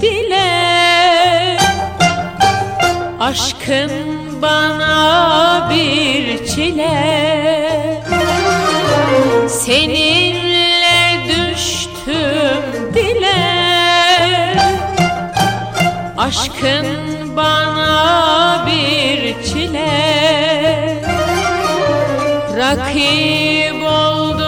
dile Aşkın bana bir çile. Seninle düştüm dile. Aşkın bana bir çile. Rakip oldu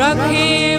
রাখে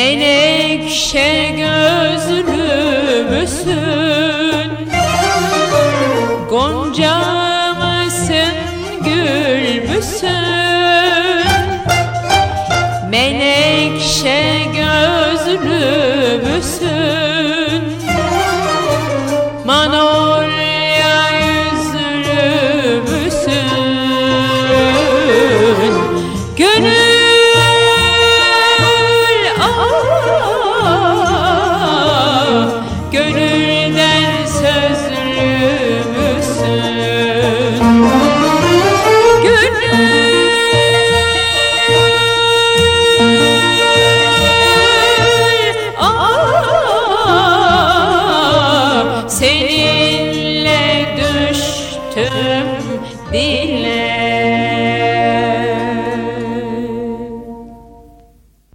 Menekşe gözlü müsün? Gonca mısın, gül müsün? Seninle düştüm dile